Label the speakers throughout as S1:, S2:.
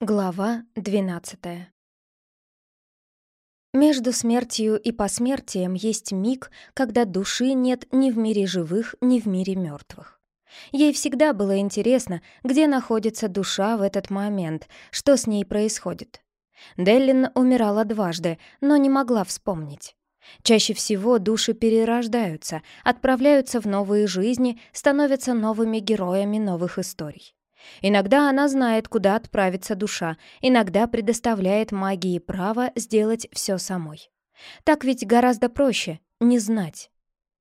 S1: Глава 12 Между смертью и посмертием есть миг, когда души нет ни в мире живых, ни в мире мертвых. Ей всегда было интересно, где находится душа в этот момент, что с ней происходит. Деллин умирала дважды, но не могла вспомнить. Чаще всего души перерождаются, отправляются в новые жизни, становятся новыми героями новых историй. Иногда она знает, куда отправится душа, иногда предоставляет магии право сделать все самой. Так ведь гораздо проще — не знать.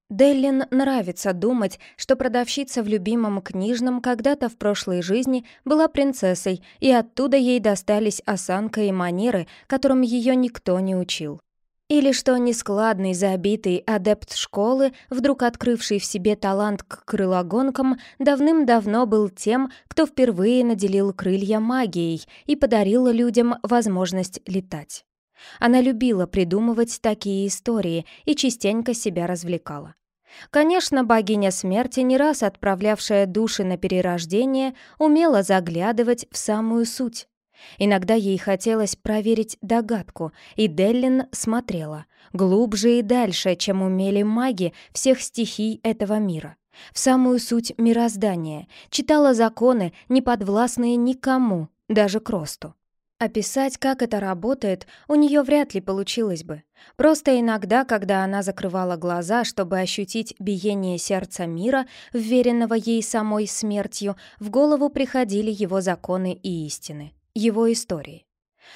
S1: Деллин нравится думать, что продавщица в любимом книжном когда-то в прошлой жизни была принцессой, и оттуда ей достались осанка и манеры, которым ее никто не учил. Или что нескладный, забитый адепт школы, вдруг открывший в себе талант к крылогонкам, давным-давно был тем, кто впервые наделил крылья магией и подарил людям возможность летать. Она любила придумывать такие истории и частенько себя развлекала. Конечно, богиня смерти, не раз отправлявшая души на перерождение, умела заглядывать в самую суть. Иногда ей хотелось проверить догадку, и Деллин смотрела глубже и дальше, чем умели маги всех стихий этого мира. В самую суть мироздания, читала законы, не подвластные никому, даже к росту. Описать, как это работает, у нее вряд ли получилось бы. Просто иногда, когда она закрывала глаза, чтобы ощутить биение сердца мира, вверенного ей самой смертью, в голову приходили его законы и истины его истории.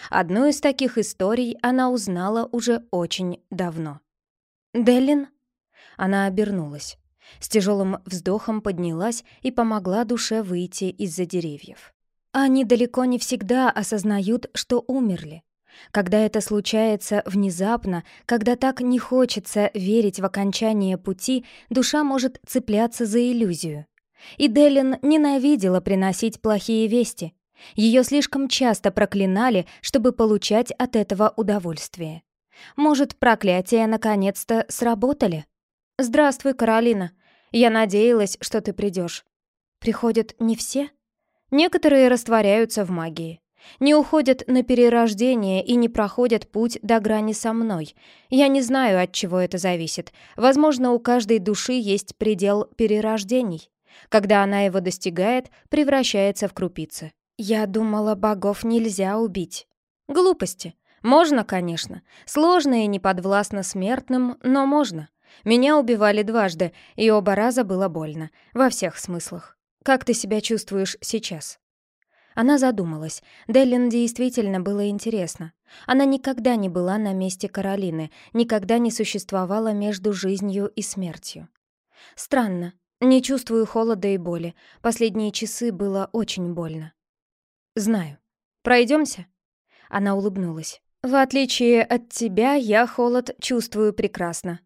S1: Одну из таких историй она узнала уже очень давно. «Деллин?» Она обернулась. С тяжелым вздохом поднялась и помогла душе выйти из-за деревьев. Они далеко не всегда осознают, что умерли. Когда это случается внезапно, когда так не хочется верить в окончание пути, душа может цепляться за иллюзию. И Деллин ненавидела приносить плохие вести. Ее слишком часто проклинали, чтобы получать от этого удовольствие. Может, проклятия наконец-то сработали? «Здравствуй, Каролина. Я надеялась, что ты придешь. Приходят не все? Некоторые растворяются в магии. Не уходят на перерождение и не проходят путь до грани со мной. Я не знаю, от чего это зависит. Возможно, у каждой души есть предел перерождений. Когда она его достигает, превращается в крупицы. Я думала, богов нельзя убить. Глупости. Можно, конечно. Сложно и не подвластно смертным, но можно. Меня убивали дважды, и оба раза было больно. Во всех смыслах. Как ты себя чувствуешь сейчас?» Она задумалась. Деллин действительно было интересно. Она никогда не была на месте Каролины, никогда не существовала между жизнью и смертью. Странно. Не чувствую холода и боли. Последние часы было очень больно. «Знаю. Пройдемся?» Она улыбнулась. «В отличие от тебя, я холод чувствую прекрасно».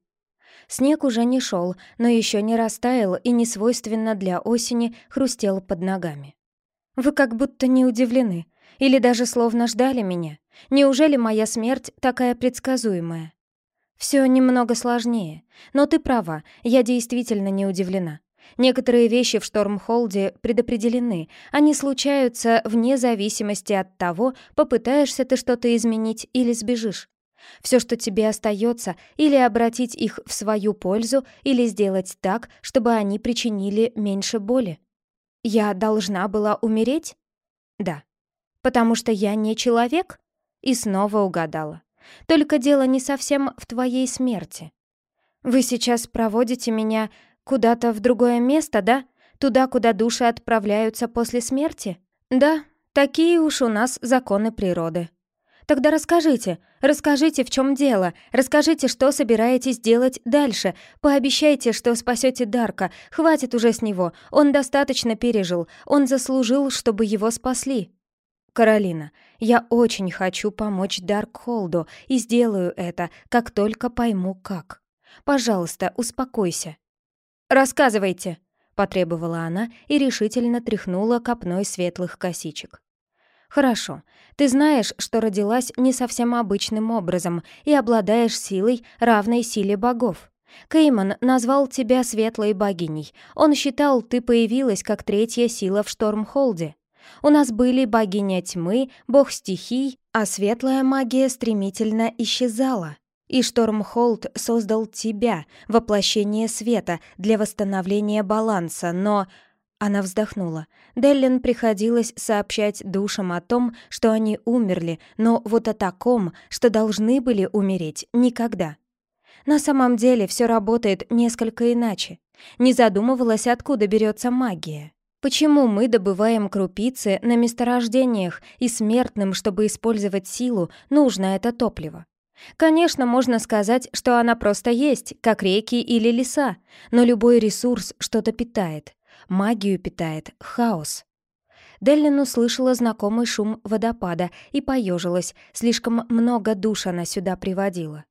S1: Снег уже не шел, но еще не растаял и несвойственно для осени хрустел под ногами. «Вы как будто не удивлены, или даже словно ждали меня. Неужели моя смерть такая предсказуемая?» «Все немного сложнее, но ты права, я действительно не удивлена. Некоторые вещи в Штормхолде предопределены, они случаются вне зависимости от того, попытаешься ты что-то изменить или сбежишь. Все, что тебе остается, или обратить их в свою пользу, или сделать так, чтобы они причинили меньше боли. Я должна была умереть? Да. Потому что я не человек? И снова угадала. Только дело не совсем в твоей смерти. Вы сейчас проводите меня Куда-то в другое место, да? Туда, куда души отправляются после смерти? Да, такие уж у нас законы природы. Тогда расскажите, расскажите, в чем дело, расскажите, что собираетесь делать дальше, пообещайте, что спасете Дарка, хватит уже с него, он достаточно пережил, он заслужил, чтобы его спасли. Каролина, я очень хочу помочь Даркхолду и сделаю это, как только пойму как. Пожалуйста, успокойся. «Рассказывайте!» — потребовала она и решительно тряхнула копной светлых косичек. «Хорошо. Ты знаешь, что родилась не совсем обычным образом и обладаешь силой, равной силе богов. Кейман назвал тебя светлой богиней. Он считал, ты появилась как третья сила в Штормхолде. У нас были богиня тьмы, бог стихий, а светлая магия стремительно исчезала. И Штормхолд создал тебя, воплощение света, для восстановления баланса, но... Она вздохнула. Деллин приходилось сообщать душам о том, что они умерли, но вот о таком, что должны были умереть, никогда. На самом деле все работает несколько иначе. Не задумывалась, откуда берется магия. Почему мы добываем крупицы на месторождениях, и смертным, чтобы использовать силу, нужно это топливо? Конечно, можно сказать, что она просто есть, как реки или леса, но любой ресурс что-то питает. Магию питает хаос. Деллин услышала знакомый шум водопада и поежилась, слишком много душ она сюда приводила.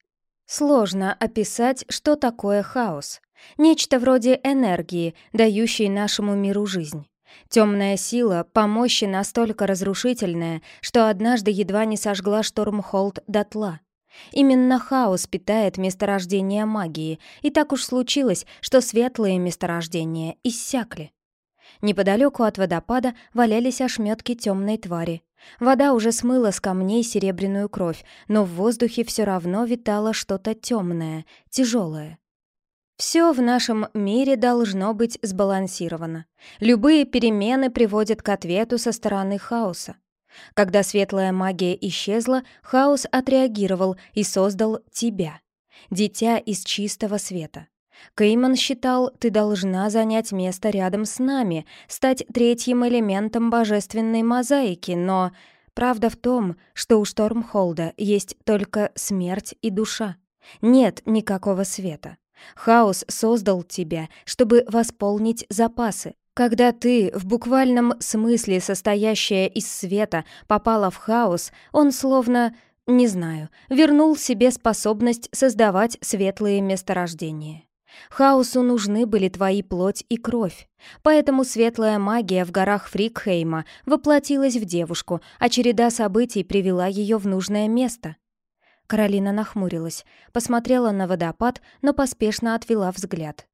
S1: Сложно описать, что такое хаос. Нечто вроде энергии, дающей нашему миру жизнь. Темная сила по мощи настолько разрушительная, что однажды едва не сожгла Штормхолд дотла. Именно хаос питает месторождение магии, и так уж случилось, что светлые месторождения иссякли. Неподалеку от водопада валялись ошметки темной твари. Вода уже смыла с камней серебряную кровь, но в воздухе все равно витало что-то темное, тяжелое. Все в нашем мире должно быть сбалансировано. Любые перемены приводят к ответу со стороны хаоса. Когда светлая магия исчезла, хаос отреагировал и создал тебя, дитя из чистого света. Кейман считал, ты должна занять место рядом с нами, стать третьим элементом божественной мозаики, но правда в том, что у Штормхолда есть только смерть и душа. Нет никакого света. Хаос создал тебя, чтобы восполнить запасы, когда ты, в буквальном смысле состоящая из света, попала в хаос, он словно, не знаю, вернул себе способность создавать светлые месторождения. Хаосу нужны были твои плоть и кровь, поэтому светлая магия в горах Фрикхейма воплотилась в девушку, а череда событий привела ее в нужное место. Каролина нахмурилась, посмотрела на водопад, но поспешно отвела взгляд.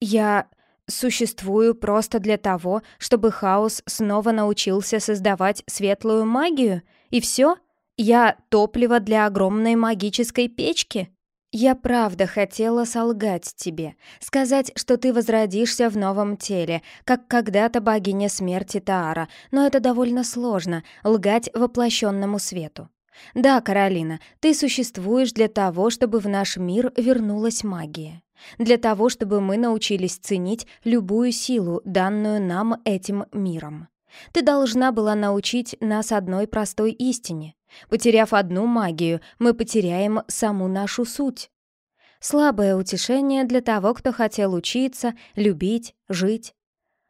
S1: «Я существую просто для того, чтобы хаос снова научился создавать светлую магию? И все? Я топливо для огромной магической печки? Я правда хотела солгать тебе, сказать, что ты возродишься в новом теле, как когда-то богиня смерти Таара, но это довольно сложно — лгать воплощенному свету. Да, Каролина, ты существуешь для того, чтобы в наш мир вернулась магия. Для того, чтобы мы научились ценить любую силу, данную нам этим миром. Ты должна была научить нас одной простой истине. Потеряв одну магию, мы потеряем саму нашу суть. Слабое утешение для того, кто хотел учиться, любить, жить.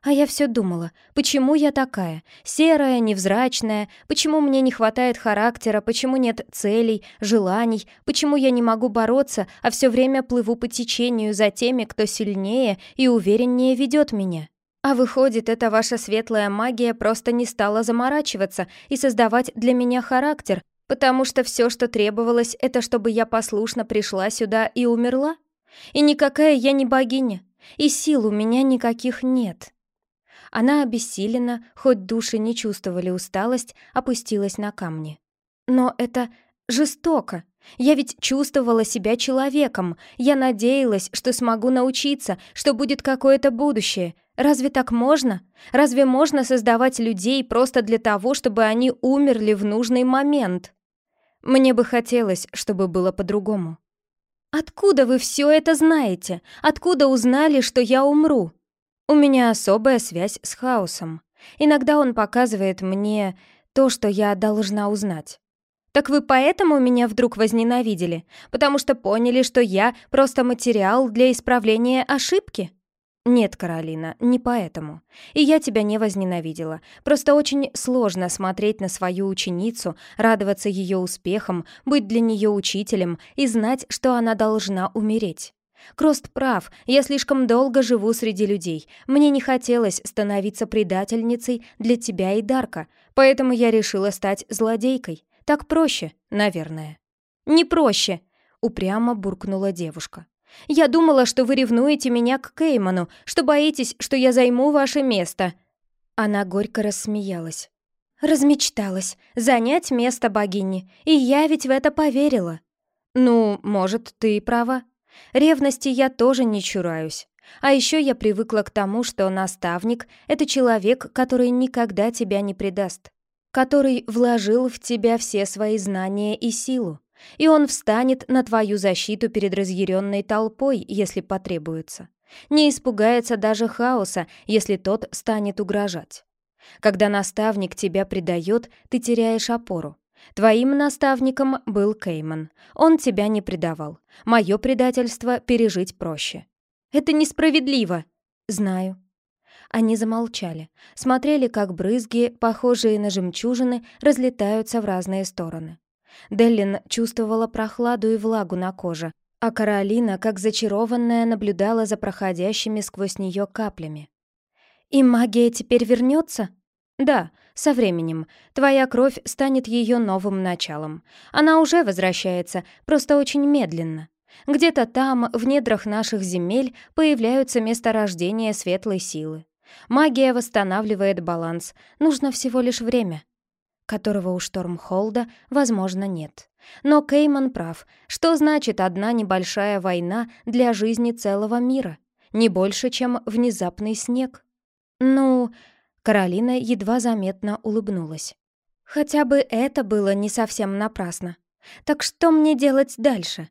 S1: А я все думала, почему я такая? Серая, невзрачная, почему мне не хватает характера, почему нет целей, желаний, почему я не могу бороться, а все время плыву по течению за теми, кто сильнее и увереннее ведет меня? А выходит, эта ваша светлая магия просто не стала заморачиваться и создавать для меня характер, потому что все, что требовалось, это чтобы я послушно пришла сюда и умерла? И никакая я не богиня, и сил у меня никаких нет. Она обессилена, хоть души не чувствовали усталость, опустилась на камни. Но это жестоко. Я ведь чувствовала себя человеком. Я надеялась, что смогу научиться, что будет какое-то будущее. Разве так можно? Разве можно создавать людей просто для того, чтобы они умерли в нужный момент? Мне бы хотелось, чтобы было по-другому. «Откуда вы все это знаете? Откуда узнали, что я умру?» У меня особая связь с хаосом. Иногда он показывает мне то, что я должна узнать. Так вы поэтому меня вдруг возненавидели? Потому что поняли, что я просто материал для исправления ошибки? «Нет, Каролина, не поэтому. И я тебя не возненавидела. Просто очень сложно смотреть на свою ученицу, радоваться ее успехам, быть для нее учителем и знать, что она должна умереть. Крост прав, я слишком долго живу среди людей. Мне не хотелось становиться предательницей для тебя и Дарка, поэтому я решила стать злодейкой. Так проще, наверное». «Не проще», — упрямо буркнула девушка. «Я думала, что вы ревнуете меня к Кейману, что боитесь, что я займу ваше место». Она горько рассмеялась. Размечталась занять место богини, и я ведь в это поверила. Ну, может, ты и права. Ревности я тоже не чураюсь. А еще я привыкла к тому, что наставник — это человек, который никогда тебя не предаст, который вложил в тебя все свои знания и силу, и он встанет на твою защиту перед разъяренной толпой, если потребуется. Не испугается даже хаоса, если тот станет угрожать. Когда наставник тебя предает, ты теряешь опору. Твоим наставником был Кейман. Он тебя не предавал. Мое предательство пережить проще. Это несправедливо. Знаю. Они замолчали, смотрели, как брызги, похожие на жемчужины, разлетаются в разные стороны. Деллин чувствовала прохладу и влагу на коже, а Каролина, как зачарованная, наблюдала за проходящими сквозь нее каплями. «И магия теперь вернется?» «Да, со временем. Твоя кровь станет ее новым началом. Она уже возвращается, просто очень медленно. Где-то там, в недрах наших земель, появляются месторождения светлой силы. Магия восстанавливает баланс, нужно всего лишь время. Которого у Штормхолда, возможно, нет. Но Кейман прав. Что значит одна небольшая война для жизни целого мира? Не больше, чем внезапный снег. Ну, Каролина едва заметно улыбнулась. Хотя бы это было не совсем напрасно. Так что мне делать дальше?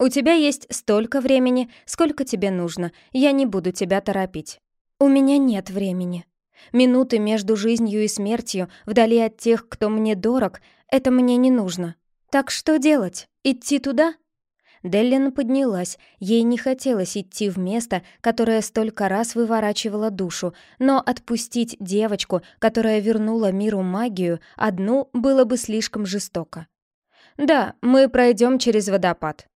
S1: У тебя есть столько времени, сколько тебе нужно. Я не буду тебя торопить. У меня нет времени. Минуты между жизнью и смертью, вдали от тех, кто мне дорог, это мне не нужно. Так что делать? Идти туда? Деллин поднялась. Ей не хотелось идти в место, которое столько раз выворачивало душу, но отпустить девочку, которая вернула миру магию, одну было бы слишком жестоко. «Да, мы пройдем через водопад».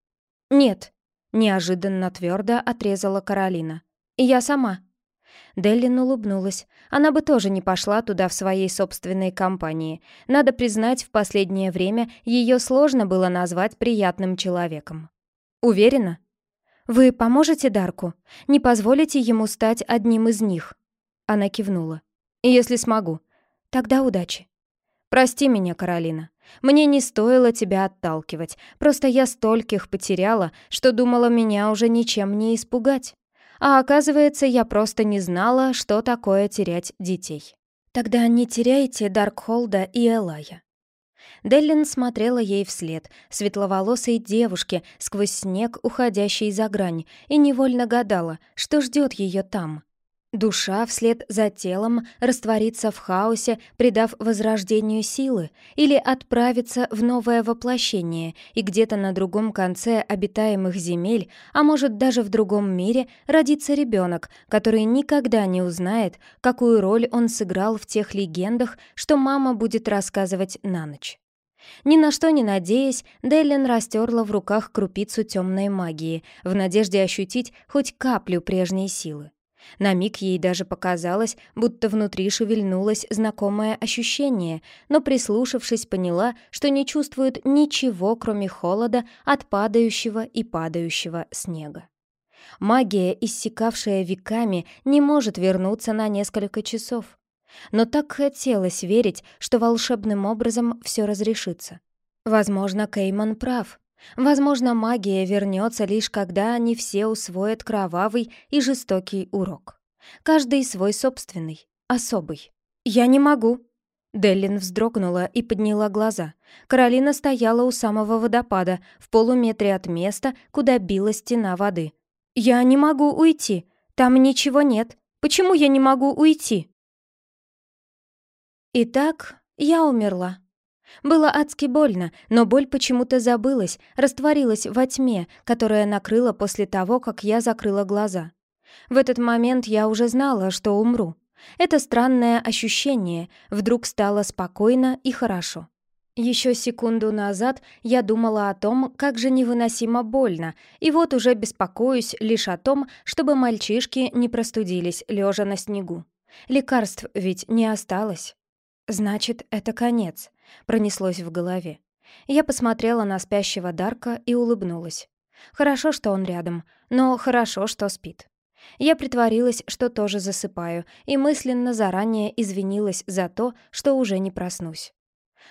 S1: «Нет», — неожиданно твердо отрезала Каролина. «Я сама». Деллин улыбнулась. Она бы тоже не пошла туда в своей собственной компании. Надо признать, в последнее время ее сложно было назвать приятным человеком. Уверена? Вы поможете Дарку? Не позволите ему стать одним из них? Она кивнула. Если смогу. Тогда удачи. Прости меня, Каролина. Мне не стоило тебя отталкивать. Просто я стольких потеряла, что думала меня уже ничем не испугать. А оказывается, я просто не знала, что такое терять детей. Тогда не теряйте Даркхолда и Элая. Деллин смотрела ей вслед, светловолосой девушке, сквозь снег, уходящей за грань, и невольно гадала, что ждет ее там. Душа вслед за телом растворится в хаосе, придав возрождению силы, или отправится в новое воплощение, и где-то на другом конце обитаемых земель, а может даже в другом мире, родится ребенок, который никогда не узнает, какую роль он сыграл в тех легендах, что мама будет рассказывать на ночь. Ни на что не надеясь, Деллин растерла в руках крупицу темной магии, в надежде ощутить хоть каплю прежней силы. На миг ей даже показалось, будто внутри шевельнулось знакомое ощущение, но прислушавшись, поняла, что не чувствует ничего, кроме холода от падающего и падающего снега. Магия, иссякавшая веками, не может вернуться на несколько часов. Но так хотелось верить, что волшебным образом все разрешится. Возможно, Кейман прав. Возможно, магия вернется лишь когда они все усвоят кровавый и жестокий урок. Каждый свой собственный, особый. «Я не могу». Деллин вздрогнула и подняла глаза. Каролина стояла у самого водопада, в полуметре от места, куда била стена воды. «Я не могу уйти. Там ничего нет. Почему я не могу уйти?» Итак, я умерла. Было адски больно, но боль почему-то забылась, растворилась во тьме, которая накрыла после того, как я закрыла глаза. В этот момент я уже знала, что умру. Это странное ощущение вдруг стало спокойно и хорошо. Еще секунду назад я думала о том, как же невыносимо больно, и вот уже беспокоюсь лишь о том, чтобы мальчишки не простудились, лежа на снегу. Лекарств ведь не осталось. «Значит, это конец», — пронеслось в голове. Я посмотрела на спящего Дарка и улыбнулась. Хорошо, что он рядом, но хорошо, что спит. Я притворилась, что тоже засыпаю, и мысленно заранее извинилась за то, что уже не проснусь.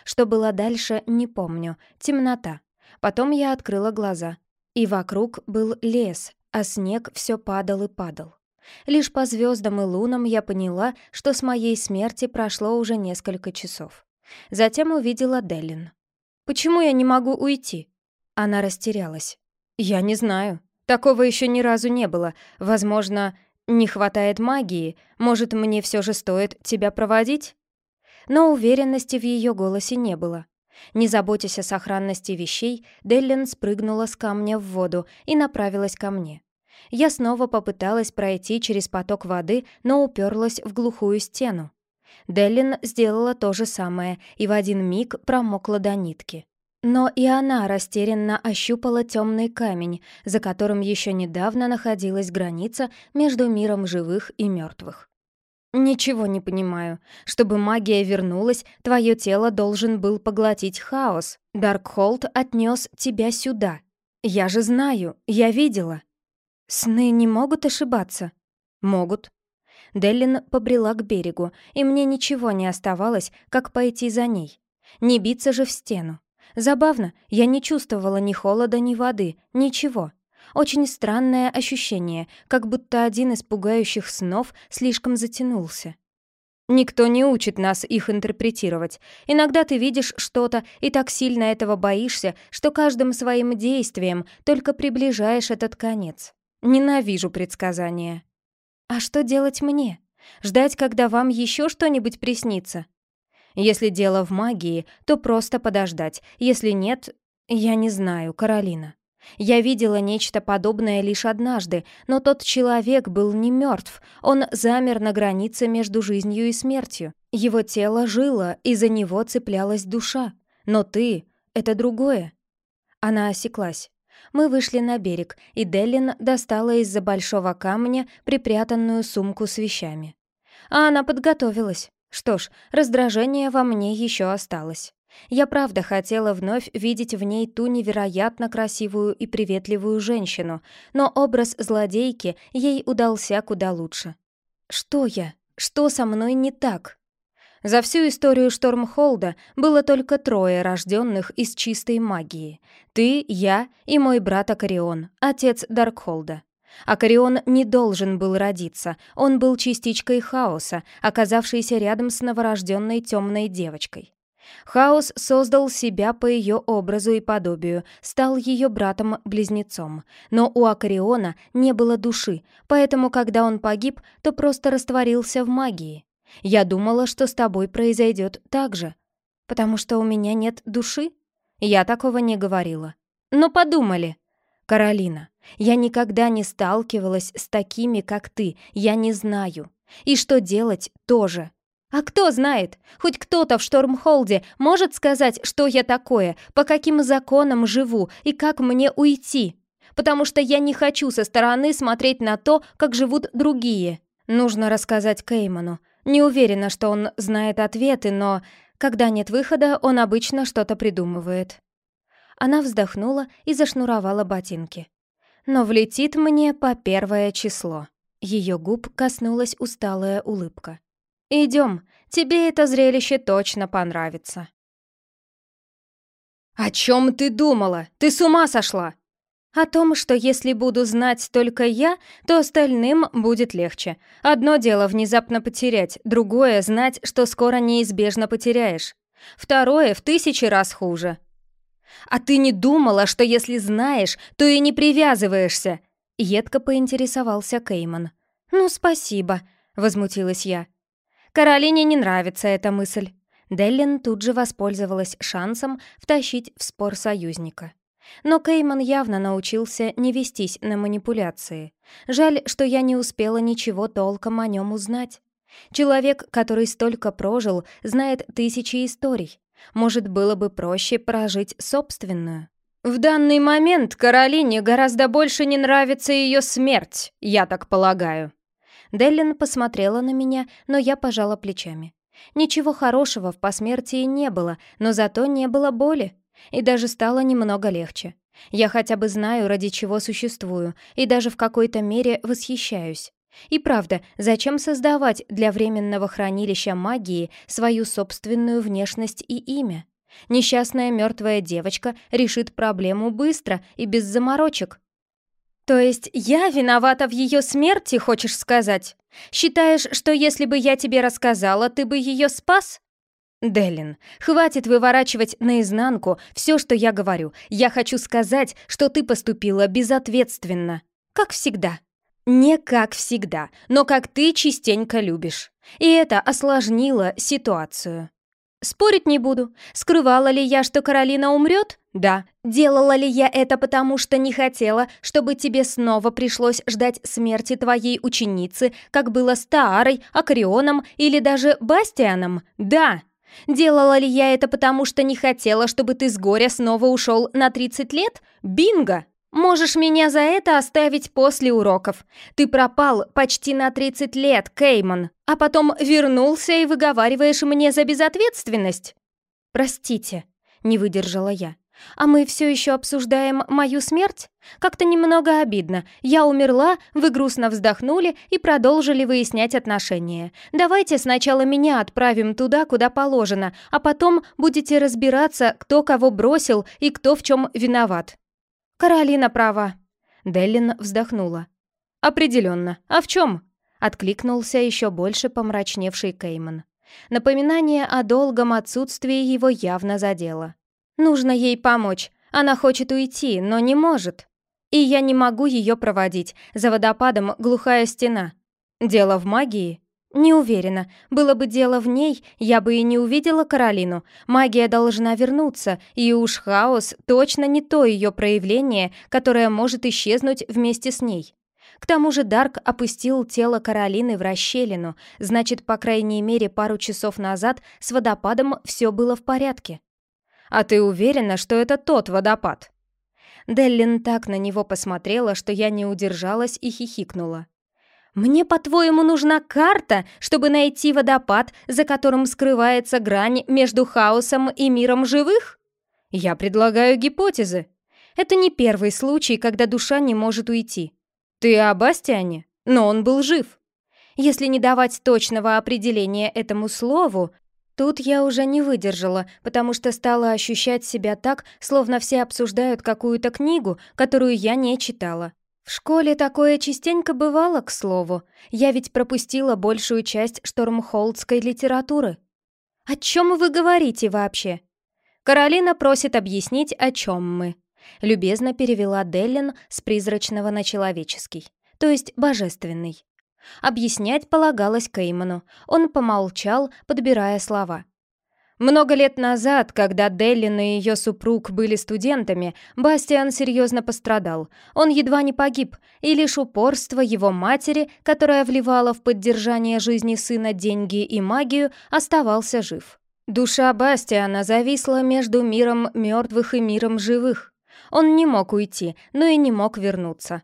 S1: Что было дальше, не помню. Темнота. Потом я открыла глаза. И вокруг был лес, а снег все падал и падал. Лишь по звездам и лунам я поняла, что с моей смерти прошло уже несколько часов. Затем увидела Деллин. «Почему я не могу уйти?» Она растерялась. «Я не знаю. Такого еще ни разу не было. Возможно, не хватает магии. Может, мне все же стоит тебя проводить?» Но уверенности в ее голосе не было. Не заботясь о сохранности вещей, Деллин спрыгнула с камня в воду и направилась ко мне. Я снова попыталась пройти через поток воды, но уперлась в глухую стену. Деллин сделала то же самое и в один миг промокла до нитки. Но и она растерянно ощупала темный камень, за которым еще недавно находилась граница между миром живых и мертвых. «Ничего не понимаю. Чтобы магия вернулась, твое тело должен был поглотить хаос. Даркхолд отнес тебя сюда. Я же знаю, я видела». «Сны не могут ошибаться?» «Могут». Деллин побрела к берегу, и мне ничего не оставалось, как пойти за ней. Не биться же в стену. Забавно, я не чувствовала ни холода, ни воды, ничего. Очень странное ощущение, как будто один из пугающих снов слишком затянулся. Никто не учит нас их интерпретировать. Иногда ты видишь что-то и так сильно этого боишься, что каждым своим действием только приближаешь этот конец. Ненавижу предсказания. А что делать мне? Ждать, когда вам еще что-нибудь приснится? Если дело в магии, то просто подождать. Если нет, я не знаю, Каролина. Я видела нечто подобное лишь однажды, но тот человек был не мертв, он замер на границе между жизнью и смертью. Его тело жило, и за него цеплялась душа. Но ты — это другое. Она осеклась. Мы вышли на берег, и Деллин достала из-за большого камня припрятанную сумку с вещами. А она подготовилась. Что ж, раздражение во мне еще осталось. Я правда хотела вновь видеть в ней ту невероятно красивую и приветливую женщину, но образ злодейки ей удался куда лучше. Что я? Что со мной не так? За всю историю Штормхолда было только трое рожденных из чистой магии. Ты, я и мой брат Акарион, отец Даркхолда. Акарион не должен был родиться, он был частичкой хаоса, оказавшейся рядом с новорожденной темной девочкой. Хаос создал себя по ее образу и подобию, стал ее братом-близнецом. Но у Акариона не было души, поэтому, когда он погиб, то просто растворился в магии. Я думала, что с тобой произойдет так же. Потому что у меня нет души? Я такого не говорила. Но подумали. Каролина, я никогда не сталкивалась с такими, как ты. Я не знаю. И что делать тоже. А кто знает? Хоть кто-то в Штормхолде может сказать, что я такое, по каким законам живу и как мне уйти? Потому что я не хочу со стороны смотреть на то, как живут другие. Нужно рассказать Кейману. Не уверена, что он знает ответы, но когда нет выхода, он обычно что-то придумывает. Она вздохнула и зашнуровала ботинки. Но влетит мне по первое число. Ее губ коснулась усталая улыбка. «Идем, тебе это зрелище точно понравится». «О чем ты думала? Ты с ума сошла?» О том, что если буду знать только я, то остальным будет легче. Одно дело внезапно потерять, другое — знать, что скоро неизбежно потеряешь. Второе — в тысячи раз хуже. «А ты не думала, что если знаешь, то и не привязываешься?» Едко поинтересовался Кейман. «Ну, спасибо», — возмутилась я. Каролине не нравится эта мысль. Деллин тут же воспользовалась шансом втащить в спор союзника. Но Кейман явно научился не вестись на манипуляции. Жаль, что я не успела ничего толком о нем узнать. Человек, который столько прожил, знает тысячи историй. Может, было бы проще прожить собственную. В данный момент Каролине гораздо больше не нравится ее смерть, я так полагаю. Деллин посмотрела на меня, но я пожала плечами. Ничего хорошего в посмертии не было, но зато не было боли. И даже стало немного легче. Я хотя бы знаю, ради чего существую, и даже в какой-то мере восхищаюсь. И правда, зачем создавать для временного хранилища магии свою собственную внешность и имя? Несчастная мертвая девочка решит проблему быстро и без заморочек. То есть я виновата в ее смерти, хочешь сказать? Считаешь, что если бы я тебе рассказала, ты бы ее спас? Делин, хватит выворачивать наизнанку все, что я говорю. Я хочу сказать, что ты поступила безответственно. Как всегда. Не как всегда, но как ты частенько любишь. И это осложнило ситуацию. Спорить не буду. Скрывала ли я, что Каролина умрет? Да. Делала ли я это потому, что не хотела, чтобы тебе снова пришлось ждать смерти твоей ученицы, как было с Таарой, Акрионом или даже Бастианом? Да. Делала ли я это потому, что не хотела, чтобы ты с горя снова ушел на 30 лет? Бинго! Можешь меня за это оставить после уроков. Ты пропал почти на 30 лет, Кейман, а потом вернулся и выговариваешь мне за безответственность. Простите, не выдержала я. А мы все еще обсуждаем мою смерть? Как-то немного обидно. Я умерла, вы грустно вздохнули и продолжили выяснять отношения. Давайте сначала меня отправим туда, куда положено, а потом будете разбираться, кто кого бросил и кто в чем виноват. Каролина права. Деллин вздохнула. Определенно. А в чем? Откликнулся еще больше помрачневший Кейман. Напоминание о долгом отсутствии его явно задело. Нужно ей помочь. Она хочет уйти, но не может. И я не могу ее проводить. За водопадом глухая стена. Дело в магии? Не уверена. Было бы дело в ней, я бы и не увидела Каролину. Магия должна вернуться, и уж хаос точно не то ее проявление, которое может исчезнуть вместе с ней. К тому же Дарк опустил тело Каролины в расщелину, значит, по крайней мере, пару часов назад с водопадом все было в порядке. «А ты уверена, что это тот водопад?» Деллин так на него посмотрела, что я не удержалась и хихикнула. «Мне, по-твоему, нужна карта, чтобы найти водопад, за которым скрывается грань между хаосом и миром живых?» «Я предлагаю гипотезы. Это не первый случай, когда душа не может уйти. Ты о Бастиане? Но он был жив. Если не давать точного определения этому слову, Тут я уже не выдержала, потому что стала ощущать себя так, словно все обсуждают какую-то книгу, которую я не читала. В школе такое частенько бывало, к слову. Я ведь пропустила большую часть штормхолдской литературы. «О чем вы говорите вообще?» Каролина просит объяснить, о чем мы. Любезно перевела Деллин с призрачного на человеческий, то есть божественный. Объяснять полагалось Кейману. Он помолчал, подбирая слова. Много лет назад, когда Деллин и ее супруг были студентами, Бастиан серьезно пострадал. Он едва не погиб, и лишь упорство его матери, которая вливала в поддержание жизни сына деньги и магию, оставался жив. Душа Бастиана зависла между миром мертвых и миром живых. Он не мог уйти, но и не мог вернуться.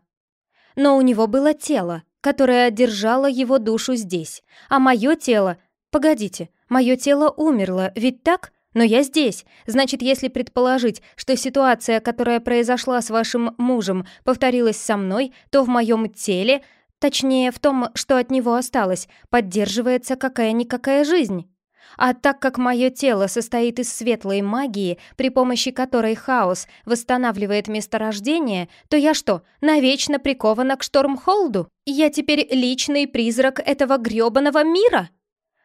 S1: Но у него было тело, которая держала его душу здесь. А мое тело... Погодите, мое тело умерло, ведь так? Но я здесь. Значит, если предположить, что ситуация, которая произошла с вашим мужем, повторилась со мной, то в моем теле, точнее, в том, что от него осталось, поддерживается какая-никакая жизнь. А так как мое тело состоит из светлой магии, при помощи которой хаос восстанавливает месторождение, то я что, навечно прикована к Штормхолду? Я теперь личный призрак этого грёбаного мира?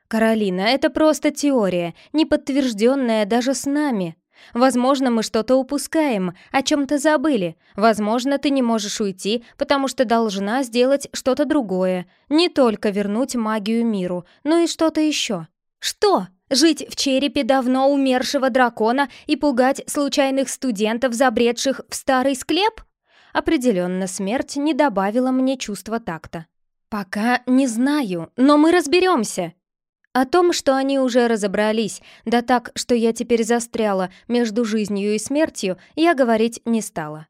S1: Каролина, это просто теория, не подтвержденная даже с нами. Возможно, мы что-то упускаем, о чем-то забыли. Возможно, ты не можешь уйти, потому что должна сделать что-то другое. Не только вернуть магию миру, но и что-то еще. Что? Жить в черепе давно умершего дракона и пугать случайных студентов, забредших в старый склеп? Определенно, смерть не добавила мне чувства такта. Пока не знаю, но мы разберемся. О том, что они уже разобрались, да так, что я теперь застряла между жизнью и смертью, я говорить не стала.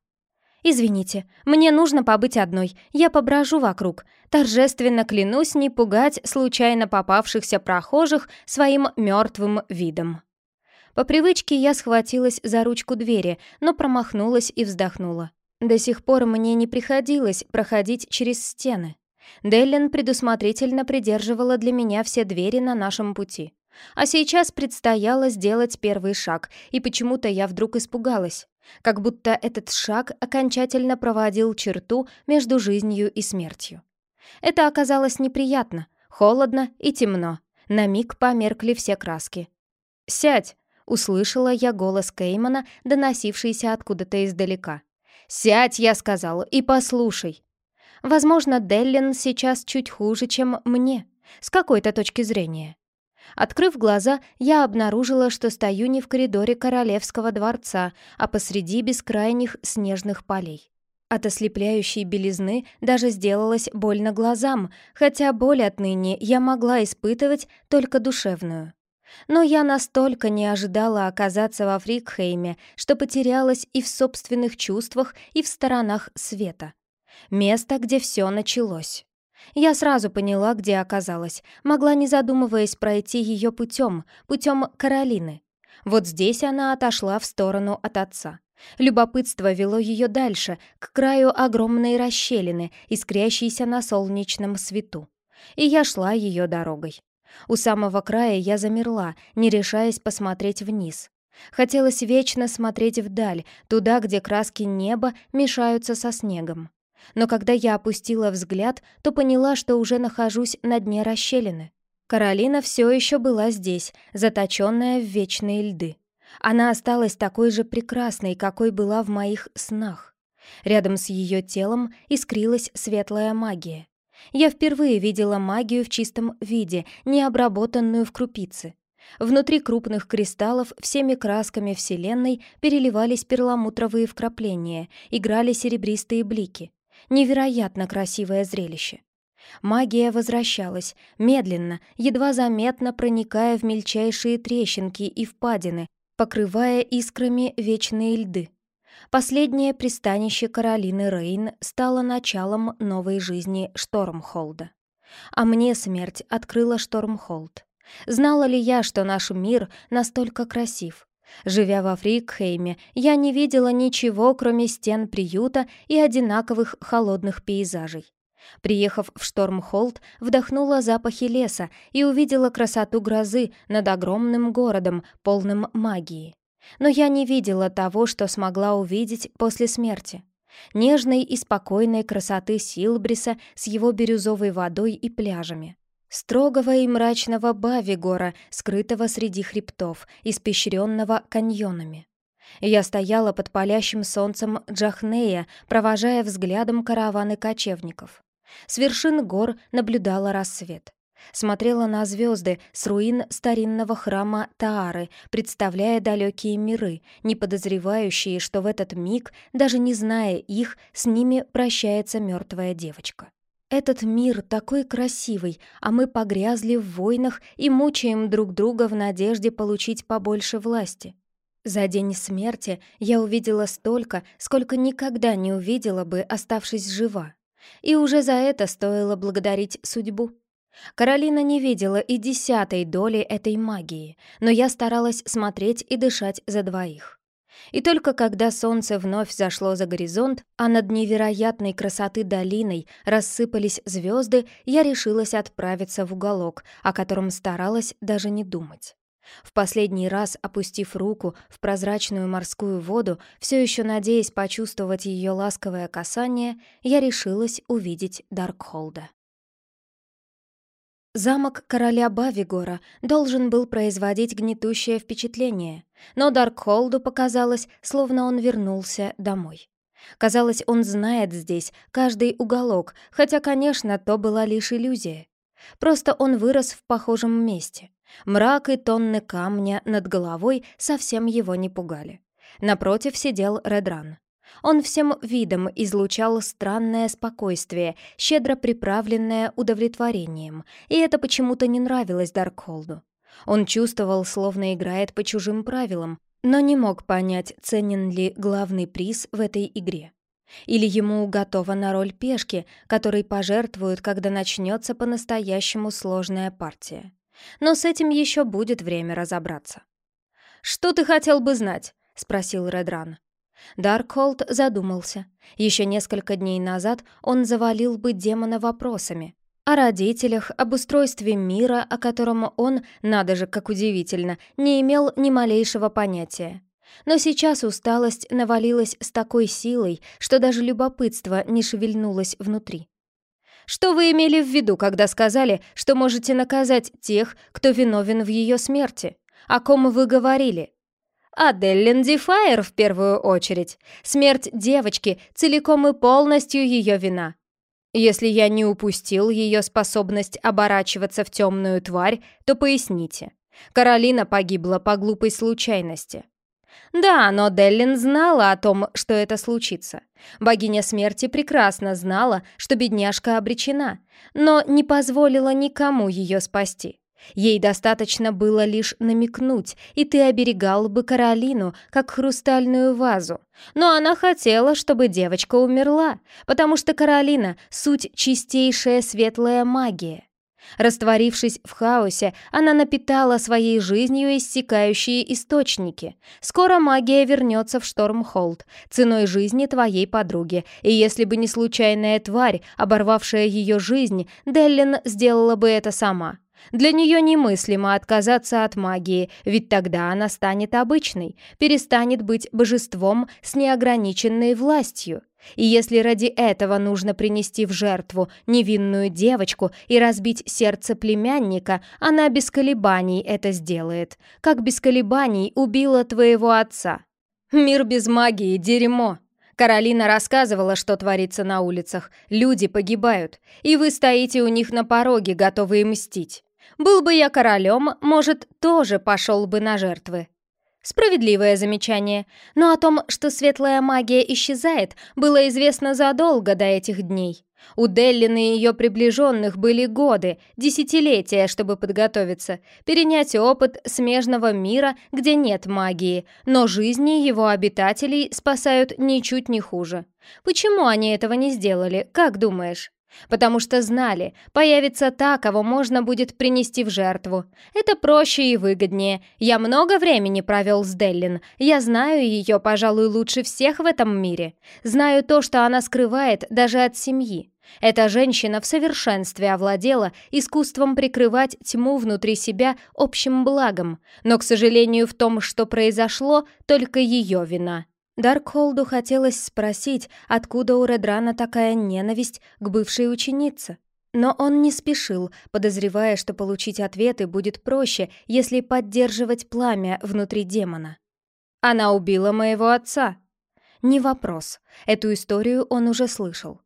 S1: «Извините, мне нужно побыть одной, я поброжу вокруг. Торжественно клянусь не пугать случайно попавшихся прохожих своим мертвым видом». По привычке я схватилась за ручку двери, но промахнулась и вздохнула. До сих пор мне не приходилось проходить через стены. Деллин предусмотрительно придерживала для меня все двери на нашем пути. А сейчас предстояло сделать первый шаг, и почему-то я вдруг испугалась. Как будто этот шаг окончательно проводил черту между жизнью и смертью. Это оказалось неприятно, холодно и темно. На миг померкли все краски. «Сядь!» — услышала я голос Кеймана, доносившийся откуда-то издалека. «Сядь!» — я сказала, — «и послушай!» Возможно, Деллин сейчас чуть хуже, чем мне, с какой-то точки зрения. Открыв глаза, я обнаружила, что стою не в коридоре королевского дворца, а посреди бескрайних снежных полей. От ослепляющей белизны даже сделалось больно глазам, хотя боль отныне я могла испытывать только душевную. Но я настолько не ожидала оказаться во Фрикхейме, что потерялась и в собственных чувствах, и в сторонах света. Место, где все началось. Я сразу поняла, где оказалась, могла, не задумываясь, пройти ее путем, путем Каролины. Вот здесь она отошла в сторону от отца. Любопытство вело ее дальше, к краю огромной расщелины, искрящейся на солнечном свету. И я шла ее дорогой. У самого края я замерла, не решаясь посмотреть вниз. Хотелось вечно смотреть вдаль, туда, где краски неба мешаются со снегом. Но когда я опустила взгляд, то поняла, что уже нахожусь на дне расщелины. Каролина все еще была здесь, заточенная в вечные льды. Она осталась такой же прекрасной, какой была в моих снах. Рядом с ее телом искрилась светлая магия. Я впервые видела магию в чистом виде, не обработанную в крупицы. Внутри крупных кристаллов всеми красками Вселенной переливались перламутровые вкрапления, играли серебристые блики. Невероятно красивое зрелище. Магия возвращалась, медленно, едва заметно проникая в мельчайшие трещинки и впадины, покрывая искрами вечные льды. Последнее пристанище Каролины Рейн стало началом новой жизни Штормхолда. А мне смерть открыла Штормхолд. Знала ли я, что наш мир настолько красив? Живя во Фрикхейме, я не видела ничего, кроме стен приюта и одинаковых холодных пейзажей. Приехав в Штормхолд, вдохнула запахи леса и увидела красоту грозы над огромным городом, полным магии. Но я не видела того, что смогла увидеть после смерти. Нежной и спокойной красоты Силбриса с его бирюзовой водой и пляжами. Строгого и мрачного Бавигора, скрытого среди хребтов, испещренного каньонами. Я стояла под палящим солнцем Джахнея, провожая взглядом караваны кочевников. С вершин гор наблюдала рассвет. Смотрела на звезды с руин старинного храма Таары, представляя далекие миры, не подозревающие, что в этот миг, даже не зная их, с ними прощается мертвая девочка. Этот мир такой красивый, а мы погрязли в войнах и мучаем друг друга в надежде получить побольше власти. За день смерти я увидела столько, сколько никогда не увидела бы, оставшись жива. И уже за это стоило благодарить судьбу. Каролина не видела и десятой доли этой магии, но я старалась смотреть и дышать за двоих. И только когда солнце вновь зашло за горизонт, а над невероятной красоты долиной рассыпались звезды, я решилась отправиться в уголок, о котором старалась даже не думать. В последний раз, опустив руку в прозрачную морскую воду, все еще надеясь почувствовать ее ласковое касание, я решилась увидеть Даркхолда. Замок короля Бавигора должен был производить гнетущее впечатление, но Даркхолду показалось, словно он вернулся домой. Казалось, он знает здесь каждый уголок, хотя, конечно, то была лишь иллюзия. Просто он вырос в похожем месте. Мрак и тонны камня над головой совсем его не пугали. Напротив сидел Редран. Он всем видом излучал странное спокойствие, щедро приправленное удовлетворением, и это почему-то не нравилось Даркхолду. Он чувствовал, словно играет по чужим правилам, но не мог понять, ценен ли главный приз в этой игре. Или ему готова на роль пешки, которой пожертвуют, когда начнется по-настоящему сложная партия. Но с этим еще будет время разобраться. «Что ты хотел бы знать?» — спросил Редран. Даркхолд задумался. Еще несколько дней назад он завалил бы демона вопросами. О родителях, об устройстве мира, о котором он, надо же, как удивительно, не имел ни малейшего понятия. Но сейчас усталость навалилась с такой силой, что даже любопытство не шевельнулось внутри. «Что вы имели в виду, когда сказали, что можете наказать тех, кто виновен в ее смерти? О ком вы говорили?» «О Деллин в первую очередь. Смерть девочки целиком и полностью ее вина. Если я не упустил ее способность оборачиваться в темную тварь, то поясните. Каролина погибла по глупой случайности. Да, но Деллин знала о том, что это случится. Богиня смерти прекрасно знала, что бедняжка обречена, но не позволила никому ее спасти. Ей достаточно было лишь намекнуть, и ты оберегал бы Каролину, как хрустальную вазу. Но она хотела, чтобы девочка умерла, потому что Каролина — суть чистейшая светлая магия. Растворившись в хаосе, она напитала своей жизнью иссякающие источники. Скоро магия вернется в Штормхолд, ценой жизни твоей подруги, и если бы не случайная тварь, оборвавшая ее жизнь, Деллин сделала бы это сама. Для нее немыслимо отказаться от магии, ведь тогда она станет обычной, перестанет быть божеством с неограниченной властью. И если ради этого нужно принести в жертву невинную девочку и разбить сердце племянника, она без колебаний это сделает, как без колебаний убила твоего отца. Мир без магии — дерьмо. Каролина рассказывала, что творится на улицах. Люди погибают, и вы стоите у них на пороге, готовые мстить. Был бы я королем, может, тоже пошел бы на жертвы. Справедливое замечание. Но о том, что светлая магия исчезает, было известно задолго до этих дней. У Деллины и ее приближенных были годы, десятилетия, чтобы подготовиться, перенять опыт смежного мира, где нет магии, но жизни его обитателей спасают ничуть не хуже. Почему они этого не сделали, как думаешь? Потому что знали, появится та, кого можно будет принести в жертву. Это проще и выгоднее. Я много времени провел с Деллин. Я знаю ее, пожалуй, лучше всех в этом мире. Знаю то, что она скрывает даже от семьи. Эта женщина в совершенстве овладела искусством прикрывать тьму внутри себя общим благом, но, к сожалению, в том, что произошло, только ее вина. Даркхолду хотелось спросить, откуда у Редрана такая ненависть к бывшей ученице. Но он не спешил, подозревая, что получить ответы будет проще, если поддерживать пламя внутри демона. «Она убила моего отца». Не вопрос. Эту историю он уже слышал.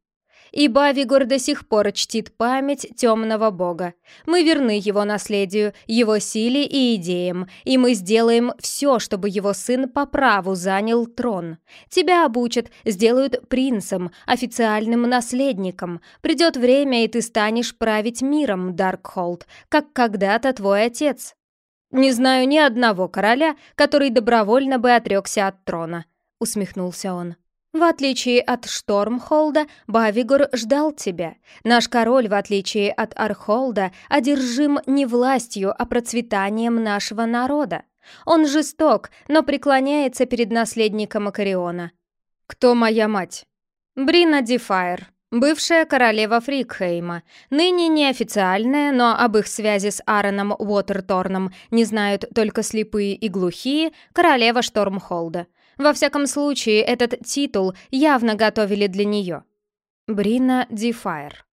S1: И Бавигор до сих пор чтит память темного бога. Мы верны его наследию, его силе и идеям, и мы сделаем все, чтобы его сын по праву занял трон. Тебя обучат, сделают принцем, официальным наследником. Придет время, и ты станешь править миром, Даркхолд, как когда-то твой отец. Не знаю ни одного короля, который добровольно бы отрекся от трона», — усмехнулся он. В отличие от Штормхолда, Бавигор ждал тебя. Наш король, в отличие от Архолда, одержим не властью, а процветанием нашего народа. Он жесток, но преклоняется перед наследником Акариона. Кто моя мать? Брина Дефайр, бывшая королева Фрикхейма, ныне неофициальная, но об их связи с Аароном Уотерторном не знают только слепые и глухие, королева Штормхолда. Во всяком случае, этот титул явно готовили для нее. Брина Дифайр.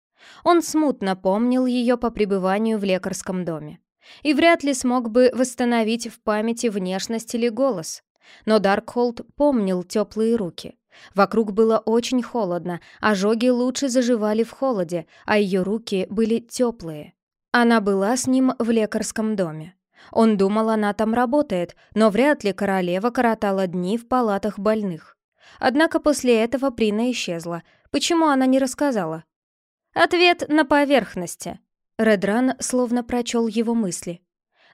S1: Он смутно помнил ее по пребыванию в лекарском доме. И вряд ли смог бы восстановить в памяти внешность или голос. Но Даркхолд помнил теплые руки. Вокруг было очень холодно, ожоги лучше заживали в холоде, а ее руки были теплые. Она была с ним в лекарском доме. Он думал, она там работает, но вряд ли королева коротала дни в палатах больных. Однако после этого Прина исчезла. Почему она не рассказала? Ответ на поверхности. Редран словно прочел его мысли.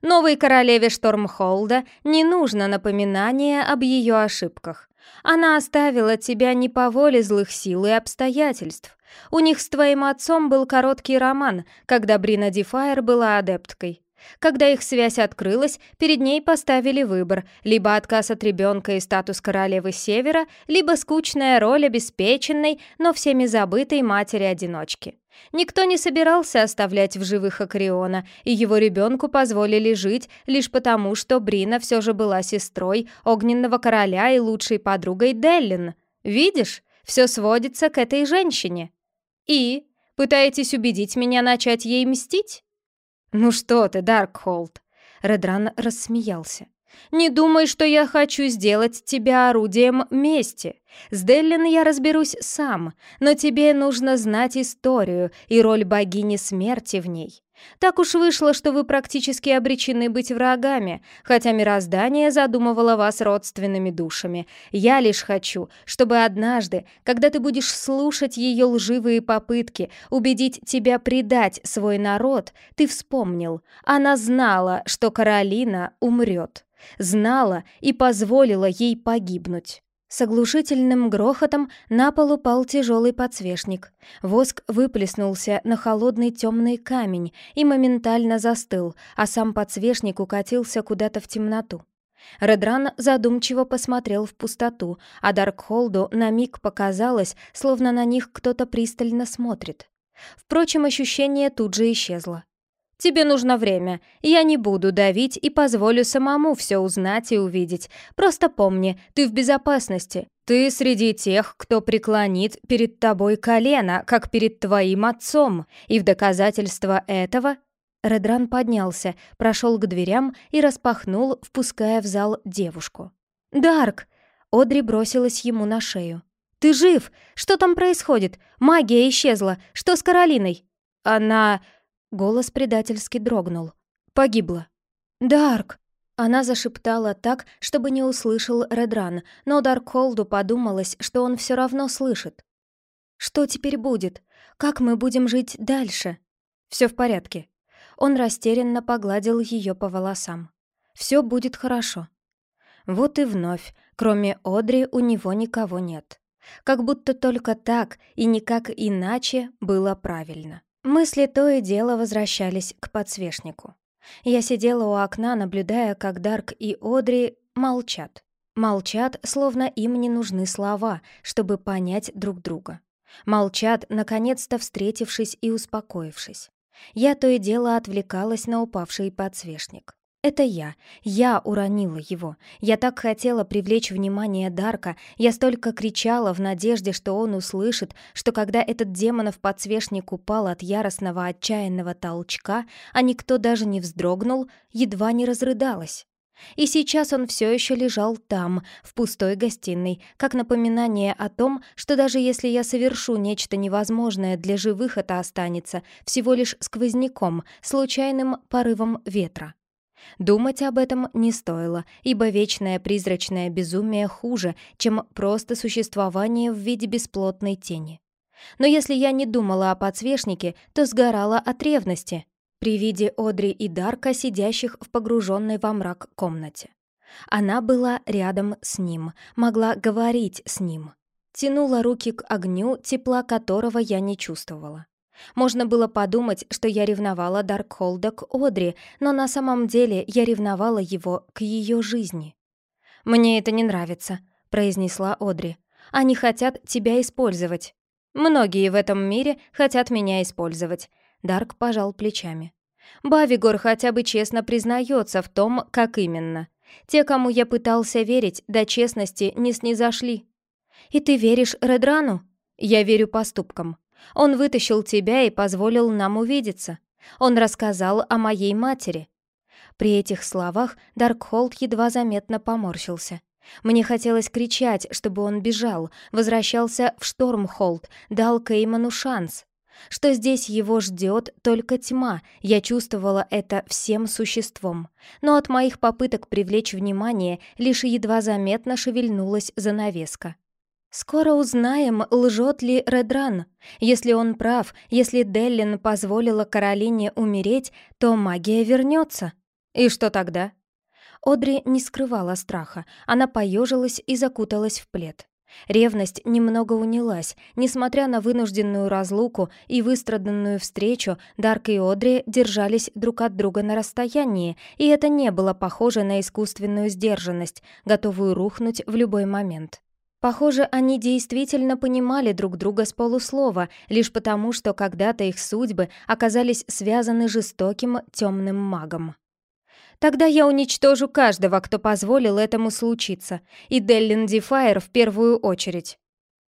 S1: Новой королеве Штормхолда не нужно напоминание об ее ошибках. Она оставила тебя не по воле злых сил и обстоятельств. У них с твоим отцом был короткий роман, когда Брина Дефайр была адепткой. Когда их связь открылась, перед ней поставили выбор — либо отказ от ребенка и статус королевы Севера, либо скучная роль обеспеченной, но всеми забытой матери-одиночки. Никто не собирался оставлять в живых Акриона, и его ребенку позволили жить лишь потому, что Брина все же была сестрой огненного короля и лучшей подругой Деллин. Видишь, все сводится к этой женщине. И пытаетесь убедить меня начать ей мстить? «Ну что ты, Даркхолд!» Редран рассмеялся. «Не думай, что я хочу сделать тебя орудием мести. С Деллин я разберусь сам, но тебе нужно знать историю и роль богини смерти в ней. Так уж вышло, что вы практически обречены быть врагами, хотя мироздание задумывало вас родственными душами. Я лишь хочу, чтобы однажды, когда ты будешь слушать ее лживые попытки убедить тебя предать свой народ, ты вспомнил, она знала, что Каролина умрет. Знала и позволила ей погибнуть. С оглушительным грохотом на пол упал тяжелый подсвечник. Воск выплеснулся на холодный темный камень и моментально застыл, а сам подсвечник укатился куда-то в темноту. Редран задумчиво посмотрел в пустоту, а Даркхолду на миг показалось, словно на них кто-то пристально смотрит. Впрочем, ощущение тут же исчезло. Тебе нужно время. Я не буду давить и позволю самому все узнать и увидеть. Просто помни, ты в безопасности. Ты среди тех, кто преклонит перед тобой колено, как перед твоим отцом. И в доказательство этого...» Редран поднялся, прошел к дверям и распахнул, впуская в зал девушку. «Дарк!» Одри бросилась ему на шею. «Ты жив? Что там происходит? Магия исчезла. Что с Каролиной?» «Она...» Голос предательски дрогнул. «Погибла». «Дарк!» Она зашептала так, чтобы не услышал Редран, но Даркхолду подумалось, что он все равно слышит. «Что теперь будет? Как мы будем жить дальше?» «Все в порядке». Он растерянно погладил ее по волосам. «Все будет хорошо». Вот и вновь, кроме Одри, у него никого нет. Как будто только так и никак иначе было правильно. Мысли то и дело возвращались к подсвечнику. Я сидела у окна, наблюдая, как Дарк и Одри молчат. Молчат, словно им не нужны слова, чтобы понять друг друга. Молчат, наконец-то встретившись и успокоившись. Я то и дело отвлекалась на упавший подсвечник. Это я. Я уронила его. Я так хотела привлечь внимание Дарка. Я столько кричала в надежде, что он услышит, что когда этот демонов подсвечник упал от яростного отчаянного толчка, а никто даже не вздрогнул, едва не разрыдалась. И сейчас он все еще лежал там, в пустой гостиной, как напоминание о том, что даже если я совершу нечто невозможное для живых, это останется всего лишь сквозняком, случайным порывом ветра. Думать об этом не стоило, ибо вечное призрачное безумие хуже, чем просто существование в виде бесплотной тени. Но если я не думала о подсвечнике, то сгорала от ревности при виде Одри и Дарка, сидящих в погруженной во мрак комнате. Она была рядом с ним, могла говорить с ним. Тянула руки к огню, тепла которого я не чувствовала. Можно было подумать, что я ревновала Даркхолда к Одри, но на самом деле я ревновала его к ее жизни. «Мне это не нравится», — произнесла Одри. «Они хотят тебя использовать». «Многие в этом мире хотят меня использовать», — Дарк пожал плечами. «Бавигор хотя бы честно признается в том, как именно. Те, кому я пытался верить, до честности не снизошли». «И ты веришь Редрану?» «Я верю поступкам», он вытащил тебя и позволил нам увидеться. Он рассказал о моей матери». При этих словах Даркхолд едва заметно поморщился. Мне хотелось кричать, чтобы он бежал, возвращался в Штормхолд, дал Кейману шанс. Что здесь его ждет только тьма, я чувствовала это всем существом. Но от моих попыток привлечь внимание лишь едва заметно шевельнулась занавеска. Скоро узнаем, лжет ли Редран. Если он прав, если Деллин позволила Каролине умереть, то магия вернется. И что тогда? Одри не скрывала страха. Она поежилась и закуталась в плед. Ревность немного унялась. Несмотря на вынужденную разлуку и выстраданную встречу, Дарк и Одри держались друг от друга на расстоянии, и это не было похоже на искусственную сдержанность, готовую рухнуть в любой момент. Похоже, они действительно понимали друг друга с полуслова, лишь потому, что когда-то их судьбы оказались связаны жестоким темным магом. Тогда я уничтожу каждого, кто позволил этому случиться, и Деллин Дефайр в первую очередь.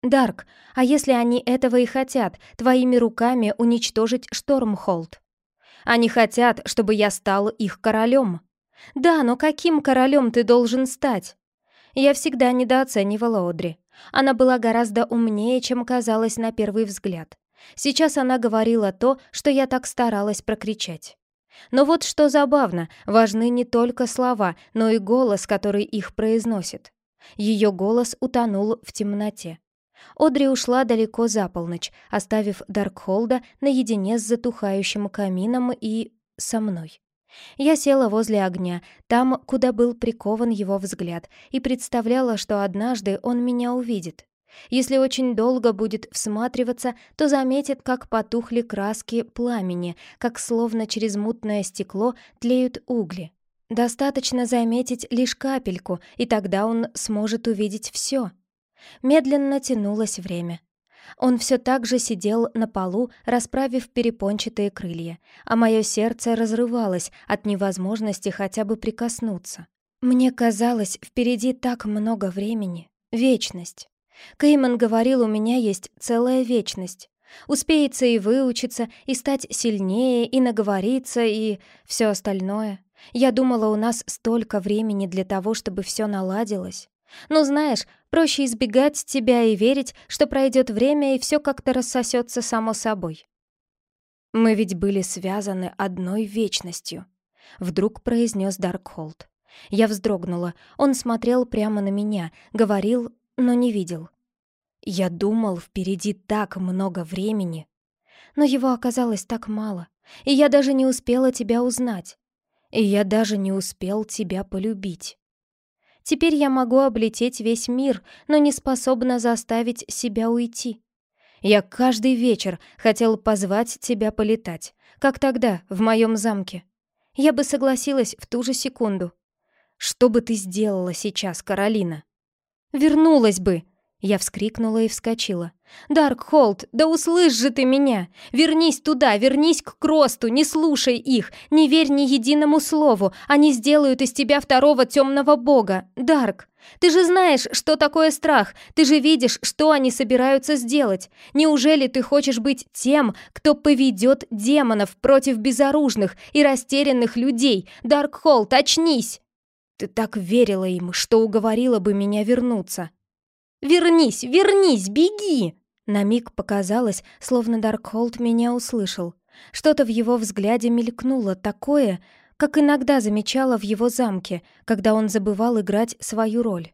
S1: Дарк, а если они этого и хотят, твоими руками уничтожить Штормхолд? Они хотят, чтобы я стал их королем. Да, но каким королем ты должен стать? Я всегда недооценивала Одри. Она была гораздо умнее, чем казалось на первый взгляд. Сейчас она говорила то, что я так старалась прокричать. Но вот что забавно, важны не только слова, но и голос, который их произносит. Ее голос утонул в темноте. Одри ушла далеко за полночь, оставив Даркхолда наедине с затухающим камином и... со мной. Я села возле огня, там, куда был прикован его взгляд, и представляла, что однажды он меня увидит. Если очень долго будет всматриваться, то заметит, как потухли краски пламени, как словно через мутное стекло тлеют угли. Достаточно заметить лишь капельку, и тогда он сможет увидеть все. Медленно тянулось время. Он все так же сидел на полу, расправив перепончатые крылья, а мое сердце разрывалось от невозможности хотя бы прикоснуться. Мне казалось, впереди так много времени. Вечность. Кейман говорил, у меня есть целая вечность. Успеется и выучиться, и стать сильнее, и наговориться, и все остальное. Я думала, у нас столько времени для того, чтобы все наладилось. Но знаешь, проще избегать тебя и верить, что пройдет время, и все как-то рассосется само собой. Мы ведь были связаны одной вечностью, вдруг произнес Даркхолд. Я вздрогнула. Он смотрел прямо на меня, говорил, но не видел. Я думал, впереди так много времени. Но его оказалось так мало, и я даже не успела тебя узнать. И я даже не успел тебя полюбить. Теперь я могу облететь весь мир, но не способна заставить себя уйти. Я каждый вечер хотел позвать тебя полетать, как тогда, в моем замке. Я бы согласилась в ту же секунду. Что бы ты сделала сейчас, Каролина? Вернулась бы, я вскрикнула и вскочила. «Даркхолд, да услышь же ты меня! Вернись туда, вернись к Кросту, не слушай их, не верь ни единому слову, они сделают из тебя второго темного бога, Дарк! Ты же знаешь, что такое страх, ты же видишь, что они собираются сделать. Неужели ты хочешь быть тем, кто поведет демонов против безоружных и растерянных людей? Даркхолд, очнись!» «Ты так верила им, что уговорила бы меня вернуться», «Вернись, вернись, беги!» На миг показалось, словно Даркхолд меня услышал. Что-то в его взгляде мелькнуло такое, как иногда замечала в его замке, когда он забывал играть свою роль.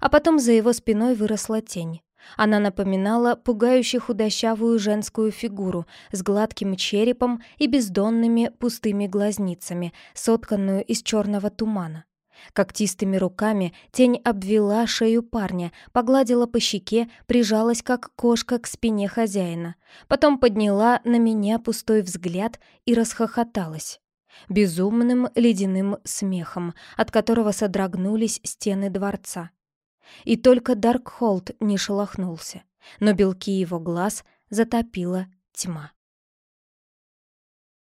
S1: А потом за его спиной выросла тень. Она напоминала пугающе худощавую женскую фигуру с гладким черепом и бездонными пустыми глазницами, сотканную из черного тумана. Когтистыми руками тень обвела шею парня, погладила по щеке, прижалась, как кошка, к спине хозяина. Потом подняла на меня пустой взгляд и расхохоталась. Безумным ледяным смехом, от которого содрогнулись стены дворца. И только Даркхолд не шелохнулся, но белки его глаз затопила тьма.